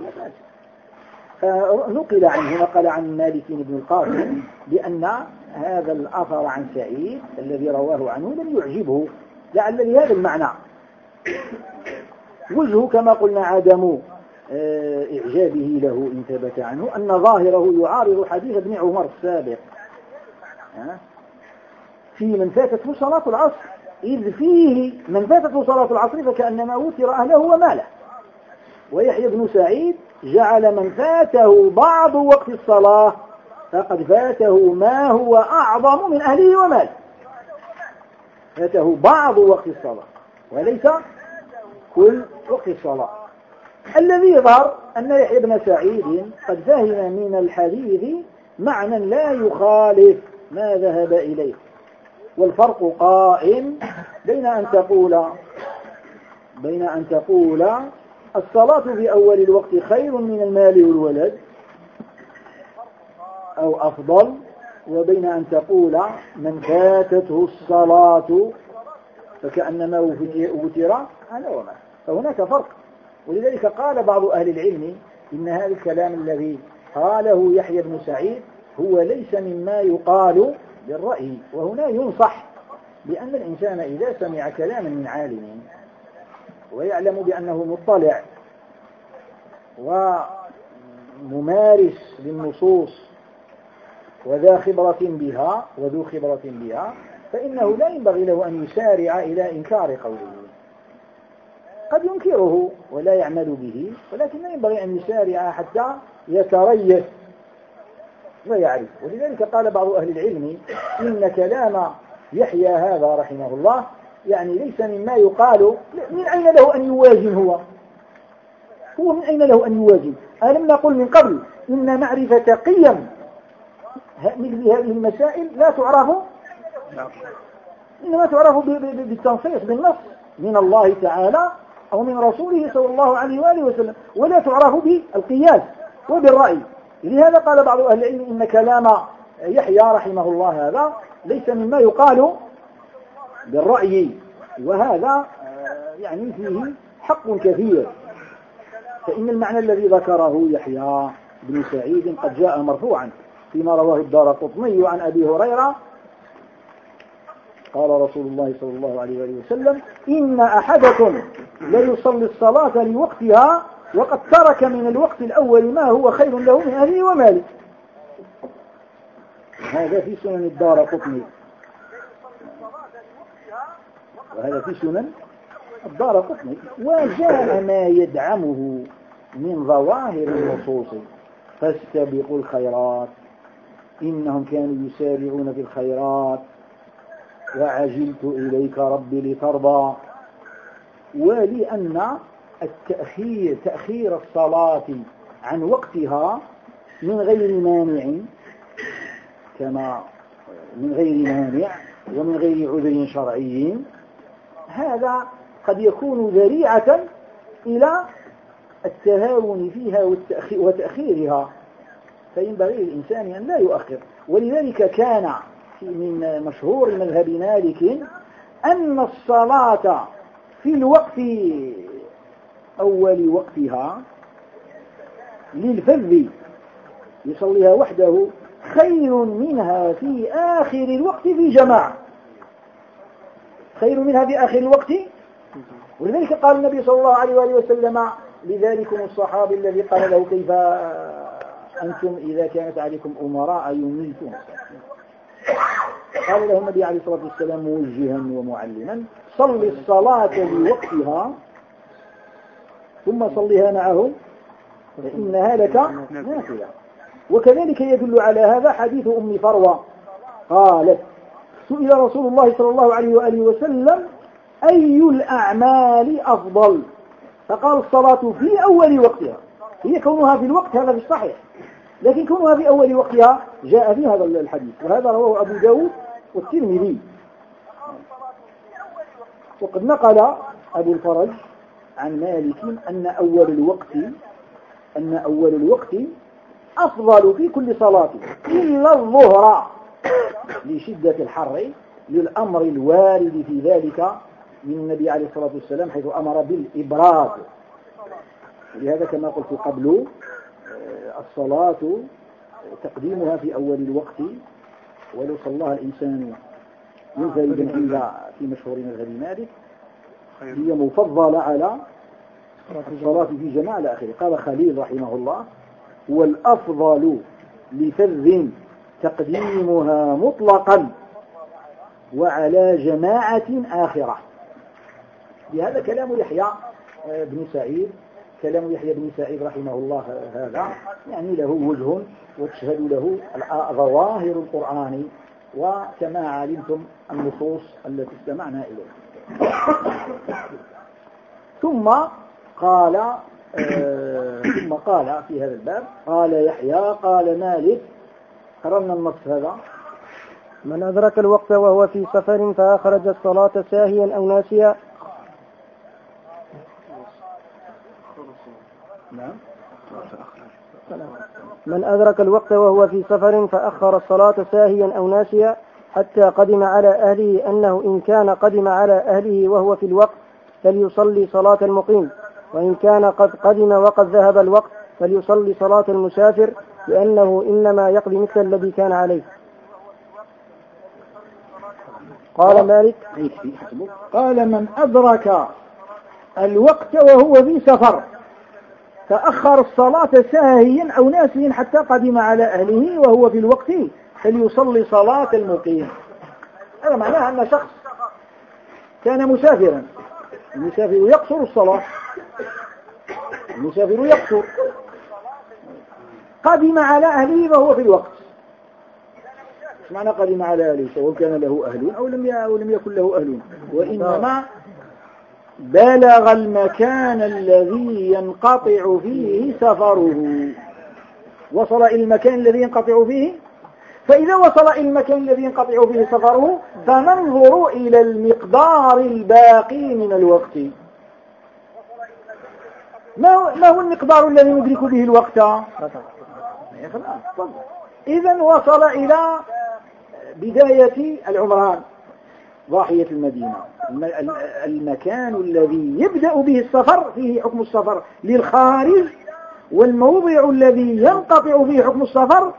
S2: فنقل عنه نقل عن مالك بن القاسم بأن هذا الأثر عن سعيد الذي رواه عنه لم يعجبه لعل لهذا المعنى. وجهه كما قلنا عدم آه، إعجابه له إن ثبت عنه أن ظاهره يعارض حديث ابن عمر السابق. في من فاتته صلاة العصر إذ فيه من فاتته صلاة العصر فكأنما وتر أهله وماله. ويحيى بن سعيد جعل من فاته بعض وقت الصلاة فقد فاته ما هو أعظم من أهله وماله. فاته بعض وقت الصلاة وليس كل وقت الصلاة. الذي يظهر أن يحيى بن سعيد قد فهم من الحديث معنى لا يخالف ما ذهب إليه. والفرق قائم بين أن تقول بين أن تقول الصلاة في أول الوقت خير من المال والولد أو أفضل وبين أن تقول من فاتته الصلاة فكأنما وتر على وما. فهناك فرق. ولذلك قال بعض أهل العلم إن هذا الكلام الذي قاله يحيى بن سعيد هو ليس مما يقال بالرأي وهنا ينصح بأن الإنسان إذا سمع كلاما من عالم ويعلم بأنه مطلع وممارس للنصوص وذا خبرة بها وذو خبرة بها فإنه لا ينبغي له أن يسارع إلى إنكار قوله. قد ينكره ولا يعمل به ولكن لا ينبغي أن يسارع حتى يتريث ويعرف. ولذلك قال بعض أهل العلم إن كلام يحيى هذا رحمه الله يعني ليس مما يقال من أين له أن يوازن هو؟ هو من أين له أن يوازن؟ ألم نقل من قبل إن معرفة قيم مثل هذه المسائل لا تعرف؟ إنما تعرف بالتنصيص بالنص من الله تعالى أو من رسوله صلى الله عليه وآله وسلم ولا تعرف بالقياس وبالرأي. لهذا قال بعض أهل العلم إن كلام يحيى رحمه الله هذا ليس مما يقال بالرأي. وهذا آه، يعني فيه حق كثير. فإن المعنى الذي ذكره يحيى بن سعيد قد جاء مرفوعا فيما رواه الدار قطني عن أبي هريرة. قال رسول الله صلى الله عليه وآله وسلم إن أحدكم ليصلي الصلاة لوقتها وقد ترك من الوقت الأول ما هو خير له من أهله وماله. هذا في سنن الدار قطني. وهذا في سنن الدار قطني. وجاء ما يدعمه من ظواهر النصوص. فاستبقوا الخيرات. إنهم كانوا يسارعون في الخيرات. وعجلت إليك ربي لترضى. ولأن التأخير تأخير الصلاة عن وقتها من غير مانع. كما من غير مانع ومن غير عذر شرعي. هذا قد يكون ذريعة إلى التهاون فيها وتأخيرها. فينبغي للإنسان أن لا يؤخر. ولذلك كان من مشهور مذهب مالك أن الصلاة في الوقت أول وقتها للفذ يصليها وحده خير منها في آخر الوقت في جماعة. خير منها في آخر الوقت. ولذلك قال النبي صلى الله عليه وآله وسلم لذلكم الصحابي الذي قال له كيف أنتم إذا كانت عليكم أمراء يميتون. قال له النبي عليه الصلاة والسلام موجها ومعلما صل الصلاة لوقتها ثم صلها معهم فإنها لك نافلة. وكذلك يدل على هذا حديث أم فروة. قالت سئل رسول الله صلى الله عليه وآله وسلم أي الأعمال أفضل؟ فقال الصلاة في أول وقتها. هي كونها في الوقت هذا في الصحيح لكن كونها في أول وقتها جاء في هذا الحديث. وهذا رواه أبو داود والترمذي. وقد نقل أبو الفرج عن مالك أن أول الوقت أن أول الوقت أفضل في كل صلاة إلا الظهر. لشدة الحر للأمر الوارد في ذلك من النبي عليه الصلاة والسلام حيث أمر بالإبراد لهذا كما قلت قبل آه، الصلاة تقديمها في أول الوقت ولو صلاها الإنسان منفردا عند في مشهور مذهب مالك. هي مفضلة على الصلاة في جماعة إلى آخره قال خليل رحمه الله والأفضل لفذ تقديمها مطلقا وعلى جماعة آخرة. بهذا كلام يحيى بن سعيد. كلام يحيى بن سعيد رحمه الله هذا. يعني له وجه وتشهد له ظواهر القرآن وكما علمتم النصوص التي استمعنا إليها. ثم قال آه ثم قال في هذا الباب قال يحيى قال مالك قررنا النص هذا.
S3: من أدرك الوقت وهو في سفر فأخرج الصلاة ساهيا أو ناسيا.
S2: نعم.
S3: من أدرك الوقت وهو في سفر فأخر الصلاة ساهيا أو ناسيا. حتى قدم على أهله أنه إن كان قدم على أهله وهو في الوقت فليصلي صلاة المقيم. وإن كان قد قدم وقد ذهب الوقت فليصلي صلاة المسافر. لأنه إنما يقضي مثل الذي كان عليه. قال مالك؟
S2: قال من أدرك الوقت وهو في سفر فأخر الصلاة ساهيا أو ناسيا حتى قدم على أهله وهو في الوقت فليصلي صلاة المقيم. هذا معناه أن شخص كان مسافرا المسافر يقصر الصلاة المسافر يقصر. قدم على أهله وهو في الوقت. معنى قدم على أهله؟ سواء كان له أهل أو لم أو لم يكن له أهل. وإنما بلغ المكان الذي ينقطع فيه سفره. وصل إلى المكان الذي ينقطع فيه؟ فإذا وصل إلى المكان الذي ينقطع فيه سفره فننظر إلى المقدار الباقي من الوقت. ما هو المقدار الذي ندرك به الوقت؟ إذا وصل إلى بداية العمران ضاحية المدينة. المكان الذي يبدأ به السفر فيه حكم السفر للخارج والموضع الذي ينقطع فيه حكم السفر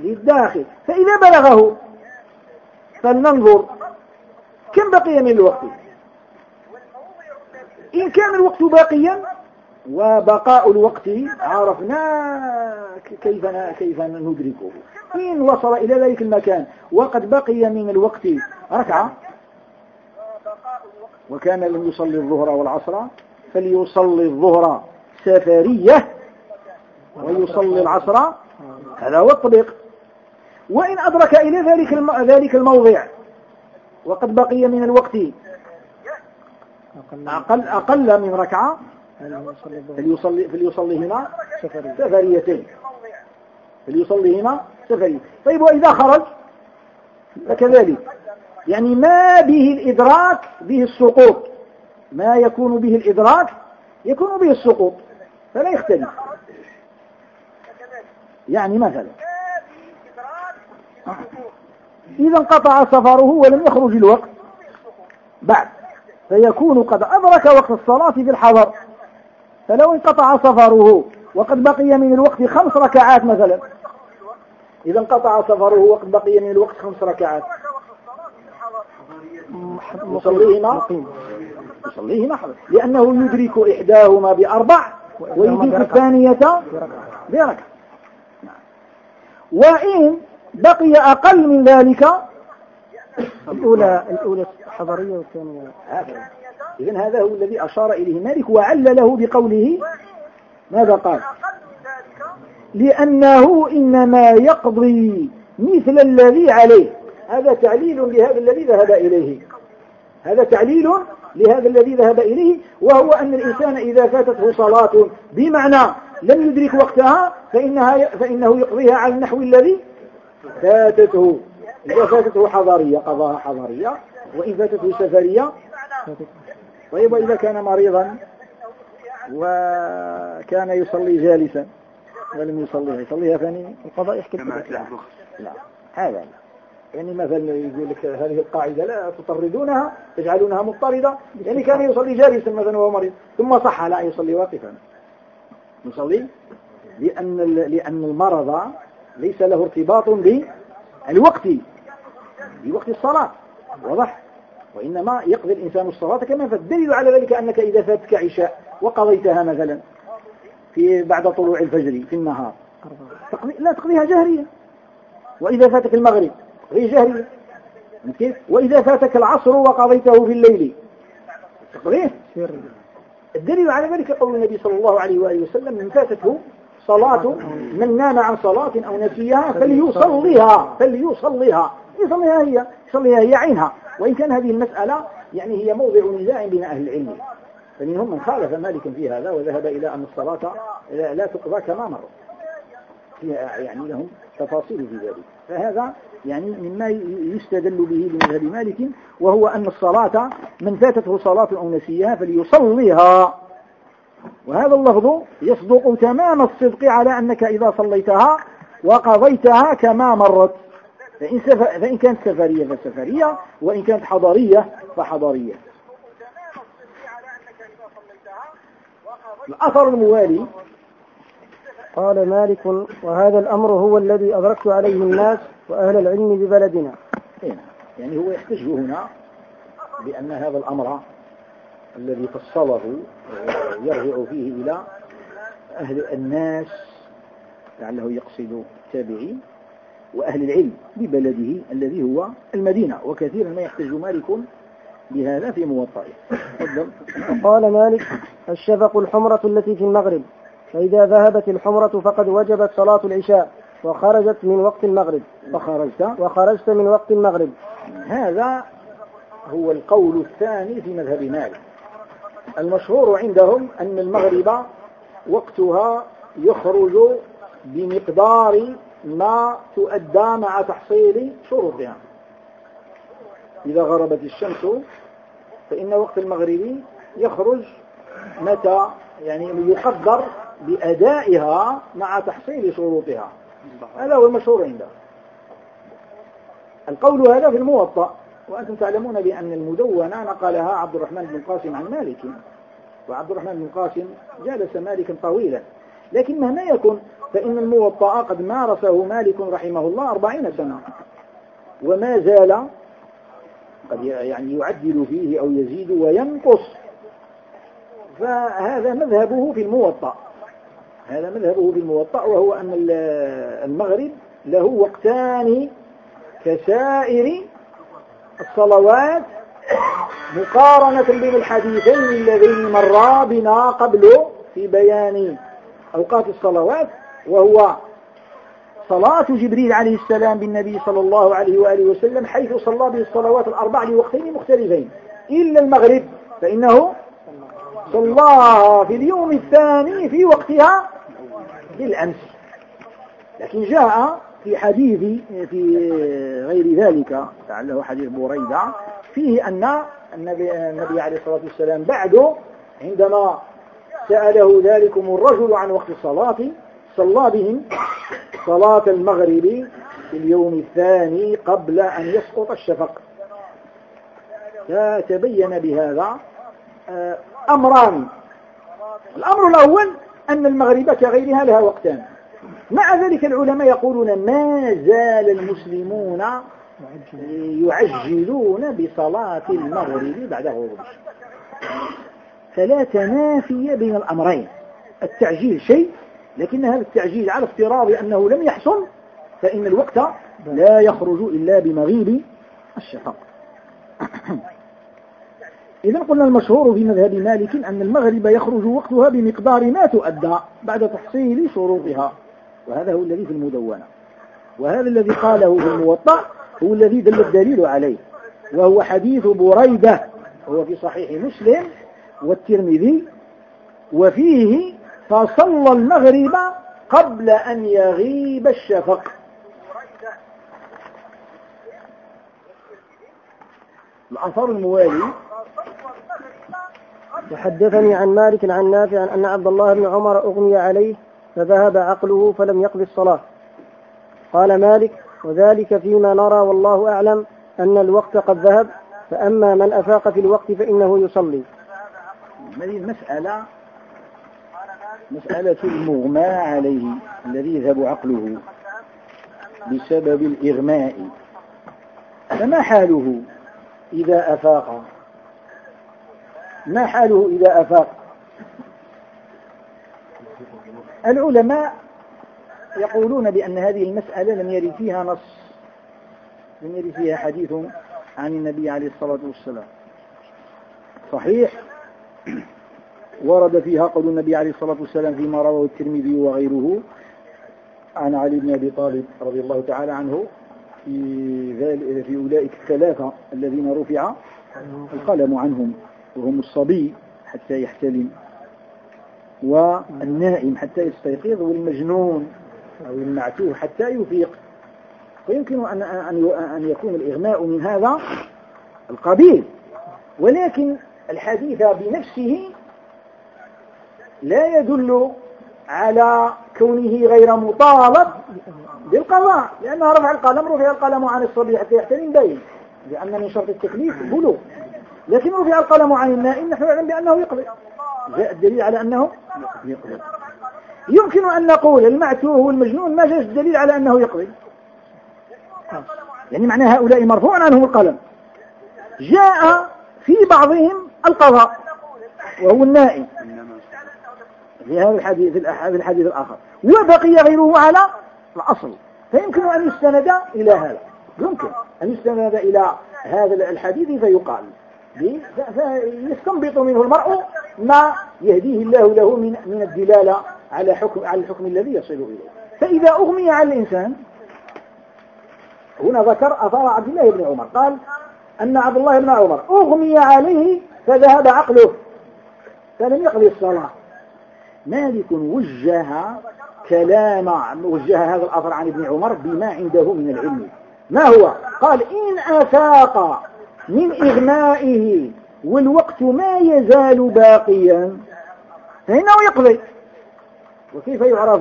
S2: للداخل. فإذا بلغه فلننظر كم بقي من الوقت. إن كان الوقت باقيا وبقاء الوقت عرفنا كيف كيف ندركه. إن وصل إلى ذلك المكان وقد بقي من الوقت ركعة. وكان لم يصلي الظهر والعصر فليصلي الظهر سفرية ويصلي العصر هذا هو الطريق وإن أدرك إلى ذلك ذلك الموضع وقد بقي من الوقت أقل أقل من ركعة. فليصلي فليصليهما سفريتين. فليصليهما سفرية طيب وإذا خرج؟ فكذلك. يعني ما به الإدراك به السقوط. ما يكون به الإدراك يكون به السقوط. فلا يختلف. يعني مثلا. إذا انقطع سفره ولم يخرج الوقت. بعد. فيكون قد أدرك وقت الصلاة في الحضر. فلو انقطع سفره وقد بقي من الوقت خمس ركعات مثلا. إذا انقطع سفره وقد بقي من الوقت خمس ركعات. يصليهما؟ يصليه محض لأنه يدرك إحداهما بأربع ويدرك الثانية بركعة. نعم. وإن بقي أقل من ذلك
S3: الأولى الأولى حضرية والثانية.
S2: هكذا. إذن هذا هو الذي أشار إليه مالك وعلله بقوله ماذا قال؟ لأنه إنما يقضي مثل الذي عليه. هذا تعليل لهذا الذي ذهب إليه. هذا تعليل لهذا الذي ذهب إليه وهو أن الإنسان إذا فاتته صلاة بمعنى لم يدرك وقتها فإنها فإنه يقضيها على النحو الذي فاتته. إذا فاتته حضارية قضاها حضارية وإن فاتته سفرية طيب وإذا كان مريضا وكان يصلي جالسا ولم يصليها يصليها ثاني القضاء يحكي لا هذا لا. يعني مثلا يقول لك هذه القاعدة لا تطردونها تجعلونها مضطردة. يعني كان يصلي جالسا مثلا وهو مريض ثم صح لا يصلي واقفا. يصلي لأن لأن المرض ليس له ارتباط بالوقت بوقت الصلاة. واضح؟ وإنما يقضي الإنسان الصلاة كما فالدليل على ذلك أنك إذا فاتك عشاء وقضيتها مثلا في بعد طلوع الفجر في النهار. تقضي لا تقضيها جهرية وإذا فاتك المغرب هي جهرية كيف؟ وإذا فاتك العصر وقضيته في الليل تقضيه. الدليل على ذلك قول النبي صلى الله عليه وآله وسلم من فاتته صلاة من نام عن صلاة أو نسيها فليصليها فليصليها. يصليها هي يصليها هي عينها. وإن كان هذه المسألة يعني هي موضع نزاع بين أهل العلم. فمنهم من خالف مالكا في هذا وذهب إلى أن الصلاة لا تقضى كما مر. فيها يعني لهم تفاصيل في ذلك. فهذا يعني مما يستدل به لمذهب مالك وهو أن الصلاة من فاتته صلاة أو نسيها فليصليها. وهذا اللفظ يصدق تمام الصدق على أنك إذا صليتها وقضيتها كما مرت. فإن, سف... فإن كانت سفرية فسفرية وإن كانت حضرية فحضرية الأثر الموالي.
S3: قال مالك وهذا الأمر هو الذي أدركت عليه الناس وأهل العلم ببلدنا.
S2: إيه، يعني هو يحتج هنا بأن هذا الأمر الذي فصله يرجع فيه إلى أهل الناس لعله يقصد التابعين وأهل العلم ببلده الذي هو المدينة وكثيرا ما يحتج مالك بهذا في موطئه.
S3: قال مالك الشفق الحمرة التي في المغرب. فإذا ذهبت الحمرة فقد وجبت صلاة العشاء وخرجت من وقت المغرب.
S2: وخرجت؟
S3: وخرجت من وقت المغرب.
S2: هذا هو القول الثاني في مذهب مالك. المشهور عندهم أن المغرب وقتها يخرج بمقدار ما تؤدى مع تحصيل شروطها إذا غربت الشمس فإن وقت المغرب يخرج متى؟ يعني يقدر بأدائها مع تحصيل شروطها. هذا هو المشهور عنده القول هذا في الموطأ وأنتم تعلمون بأن المدونة نقلها عبد الرحمن بن القاسم عن مالك. وعبد الرحمن بن القاسم جالس مالكا طويلا لكن مهما يكن فإن الموطأ قد مارسه مالك رحمه الله أربعين سنة. وما زال قد يعني يعدل فيه أو يزيد وينقص. فهذا مذهبه في الموطأ. هذا مذهبه في الموطأ وهو أن المغرب له وقتان كسائر الصلوات مقارنة بين الحديثين اللذين مرا بنا قبل في بيان أوقات الصلوات. وهو صلاة جبريل عليه السلام بالنبي صلى الله عليه وآله وسلم حيث صلى به الصلوات الأربع لوقتين مختلفين. إلا المغرب فإنه صلاها في اليوم الثاني في وقتها بالأمس. لكن جاء في حديث في غير ذلك لعله حديث بريدة فيه أن النبي, النبي عليه الصلاة والسلام بعد عندما سأله ذلكم الرجل عن وقت الصلاة صلى بهم صلاة المغرب في اليوم الثاني قبل أن يسقط الشفق. فتبين بهذا آه، أمران. الأمر الأول أن المغرب كغيرها لها وقتان. مع ذلك العلماء يقولون ما زال المسلمون يعجلون بصلاة المغرب بعد غروب فلا تنافي بين الأمرين. التعجيل شيء لكن هذا التعجيل على افتراض أنه لم يحصل فإن الوقت لا. يخرج إلا بمغيب الشفق إذا قلنا المشهور في مذهب مالك أن المغرب يخرج وقتها بمقدار ما تؤدى بعد تحصيل شروطها. وهذا هو الذي في المدونة. وهذا الذي قاله في الموطأ هو الذي دل الدليل عليه. وهو حديث بريدة هو في صحيح مسلم والترمذي وفيه فصلى المغرب قبل أن يغيب الشفق. الأثر الموالي
S3: وحدثني عن مالك عن نافع أن عبد الله بن عمر أغمي عليه فذهب عقله فلم يقضي الصلاة. قال مالك وذلك فيما نرى والله أعلم أن الوقت قد ذهب فأما من أفاق في الوقت فإنه يصلي.
S2: هذه المسألة مسألة المغمى عليه الذي يذهب عقله بسبب الإغماء. فما حاله إذا أفاق؟ ما حاله إذا أفاق؟ العلماء يقولون بأن هذه المسألة لم يرد فيها نص لم يرد فيها حديث عن النبي عليه الصلاة والسلام. صحيح؟ ورد فيها قول النبي عليه الصلاة والسلام فيما رواه الترمذي وغيره عن علي بن أبي طالب رضي الله تعالى عنه في, في أولئك الثلاثة الذين رفع القلم عنهم وهم الصبي حتى يحتلم والنائم حتى يستيقظ والمجنون أو المعتوه حتى يفيق. ويمكن أن أن يكون الإغماء من هذا القبيل. ولكن الحديث بنفسه لا يدل على كونه غير مطالب بالقضاء لأن رفع القلم رفع القلم عن الصبي حتى يحتلم بين لأن من شرط التكليف بلوغ. لكن رفع القلم عن النائم نحن نعلم بأنه يقضي. جاء الدليل على أنه يقضي. يمكن أن نقول المعتوه والمجنون ما جاء الدليل على أنه يقضي. يعني معنى هؤلاء مرفوع عنهم القلم. جاء في بعضهم القضاء وهو النائم. في هذا الحديث في الحديث الآخر. وبقي غيره على الأصل. فيمكن أن يستند إلى هذا. يمكن أن يستند إلى هذا الحديث فيقال. فيستنبط منه المرء ما يهديه الله له من من الدلالة على حكم على الحكم الذي يصل إليه. فإذا أغمي على الإنسان هنا ذكر أثار عبد الله بن عمر. قال أن عبد الله بن عمر أغمي عليه فذهب عقله فلم يقضي الصلاة. مالك وجه كلام وجه هذا الأثر عن ابن عمر بما عنده من العلم. ما هو؟ قال إن أفاق من إغمائه والوقت ما يزال باقيا فإنه يقضي. وكيف يعرف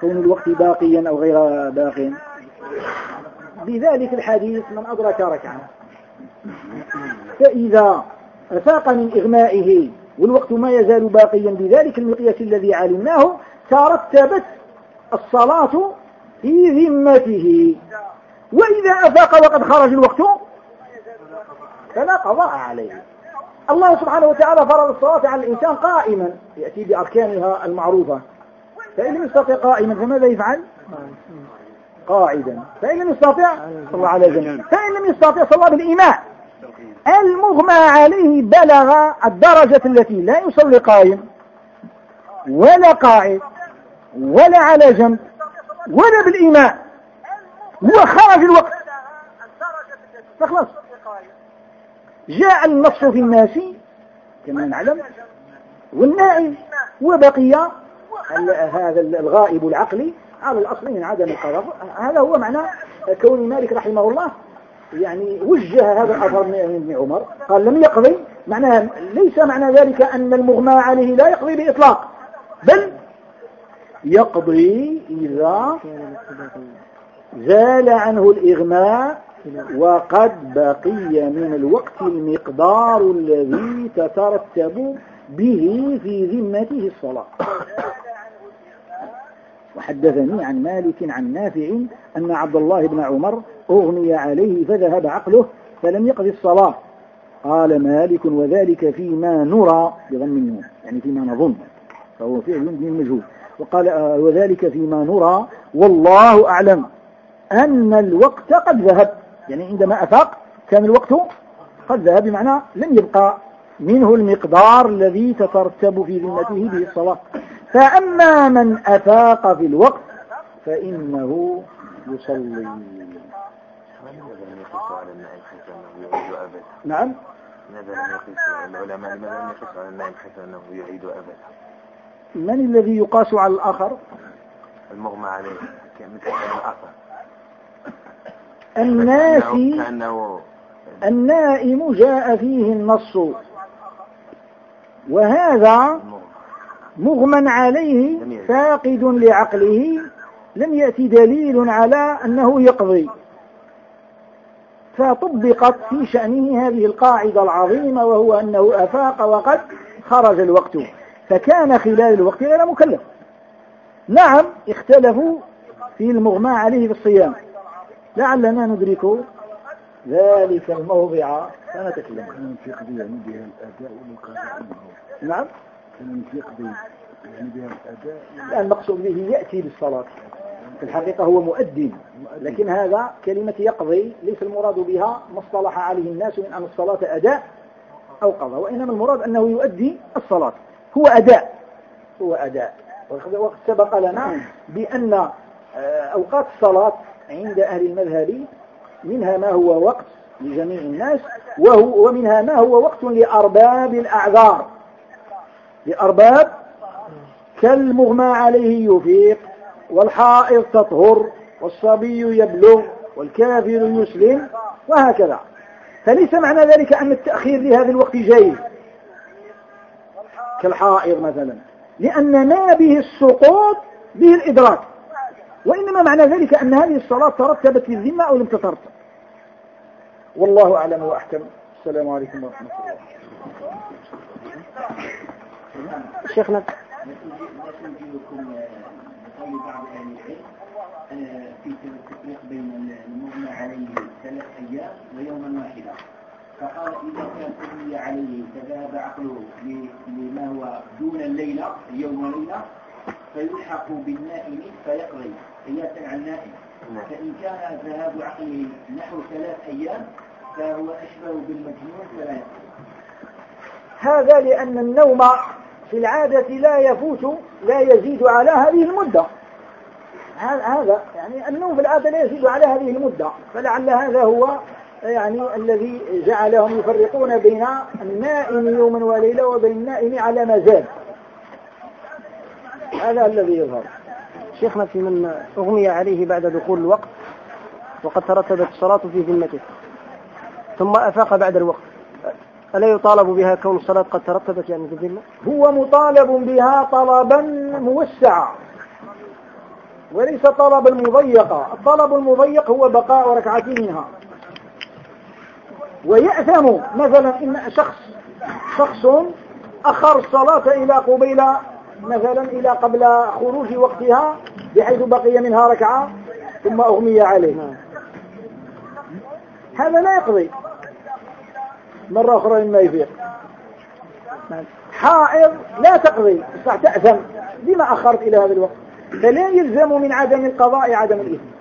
S2: كون الوقت باقيا أو غير باق؟ بذلك الحديث من أدرك ركعة. فإذا أفاق من إغمائه والوقت ما يزال باقيا بذلك المقياس الذي علمناه ترتبت الصلاة في ذمته. وإذا أفاق وقد خرج الوقت فلا قضاء عليه. الله سبحانه وتعالى فرض الصلاة على الإنسان قائما يأتي بأركانها المعروفة. فإن لم يستطع قائما فماذا يفعل؟ قاعدا. فإن لم يستطع صلى على جنب فإن لم يستطع صلى بالإيمان المغمى عليه بلغ الدرجة التي لا يصلي قائم ولا قاعد ولا على جنب ولا بالإيمان وخرج الوقت. فخلص جاء النص في الناس كما نعلم والنائم وبقي هذا الغائب العقلي على الأصل من عدم القضاء هذا هو معنى كون مالك رحمه الله يعني وجه هذا الأثر من ابن عمر. قال لم يقضي. معناها ليس معنى ذلك أن المغمى عليه لا يقضي بإطلاق بل يقضي إذا زال عنه الإغماء وقد بقي من الوقت المقدار الذي تترتب به في ذمته الصلاة. وحدثني عن مالك عن نافع أن عبد الله بن عمر أغمي عليه فذهب عقله فلم يقضي الصلاة. قال مالك وذلك فيما نرى بضم النون يعني فيما نظن فهو فعل من المجهول وقال آه، وذلك فيما نرى والله أعلم أن الوقت قد ذهب. يعني عندما أفاق كان الوقت قد ذهب بمعنى لم يبقى منه المقدار الذي تترتب في ذمته به الصلاة. فأما من أفاق في الوقت فإنه يصلي. نعم.
S5: لماذا لم يقيس العلماء؟ لماذا لم يقيسوا على النائم حيث أنه يعيد أبدا؟
S2: من الذي يقاس على الآخر؟
S5: المغمى عليه مثل الآخر.
S2: الناسي
S5: كأنه
S2: النائم جاء فيه النص. وهذا مغمى عليه فاقد لعقله. لم يأتي دليل على أنه يقضي. فطبقت في شأنه هذه القاعدة العظيمة وهو أنه أفاق وقد خرج الوقت. فكان خلال الوقت غير مكلف. نعم اختلفوا في المغمى عليه بالصيام لعلنا ندرك ذلك الموضع. فنتكلم.
S6: كان في قضية بها الأداء والقضاء.
S2: نعم.
S6: كان في قضية بها الأداء
S2: المقصود به يأتي بالصلاة. في الحقيقة هو مؤدي لكن هذا كلمة يقضي ليس المراد بها ما اصطلح عليه الناس من أن الصلاة أداء أو قضاء وإنما المراد أنه يؤدي الصلاة. هو أداء هو أداء. وقد سبق لنا بأن آه، أوقات الصلاة عند أهل المذهب منها ما هو وقت لجميع الناس وهو ومنها ما هو وقت لأرباب الأعذار. لأرباب كالمغمى عليه يفيق والحائض تطهر والصبي يبلغ والكافر يسلم وهكذا. فليس معنى ذلك أن التأخير لهذا الوقت جيد. كالحائض مثلا. لأن ما به السقوط به الإدراك. وإنما معنى ذلك أن هذه الصلاة ترتبت في الذمة أو لم تترتب. والله أعلم وأحكم. السلام عليكم ورحمة الله.
S3: شيخنا.
S7: في التفريق بين المغنى عليه ثلاث أيام ويوما واحدا فقال إذا كان أغمي عليه فذهب عقله لما هو دون الليلة يوم وليلة فيلحق بالنائم فيقضي. قياسا عن النائم فإن كان ذهاب عقله نحو ثلاث أيام فهو أشبه بالمجنون فلا يقضي
S2: هذا لأن النوم في العادة لا يفوت لا يزيد على هذه المدة. هذا يعني النوم في العادة لا يزيد على هذه المدة فلعل هذا هو يعني الذي جعلهم يفرقون بين النائم يوما وليلة وبين النائم على ما زاد هذا الذي يظهر.
S3: شيخنا في من أغمي عليه بعد دخول الوقت وقد ترتبت الصلاة في ذمته ثم أفاق بعد الوقت. ألا يطالب بها كون الصلاة قد ترتبت يعني في الذمة؟
S2: هو مطالب بها طلبا موسعا. وليس طلبا مضيقا الطلب المضيق هو بقاء ركعتين منها ويأثم مثلا إن شخص شخص أخر الصلاة إلى قبيل مثلا إلى قبل خروج وقتها بحيث بقي منها ركعة ثم أغمي عليه. هذا لا يقضي. مرة أخرى لما يفيق. حائض لا تقضي. تأثم. لما أخرت إلى هذا الوقت؟ فلا يلزم من عدم القضاء عدم الإثم.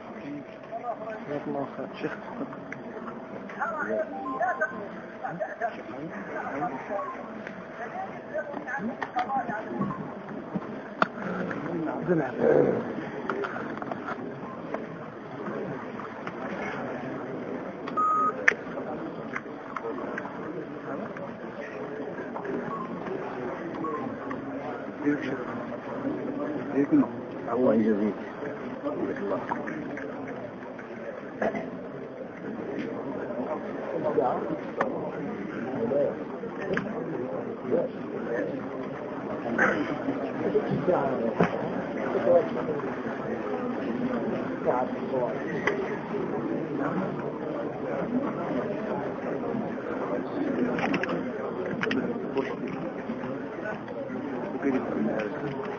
S6: الله يجزيك
S4: وكيف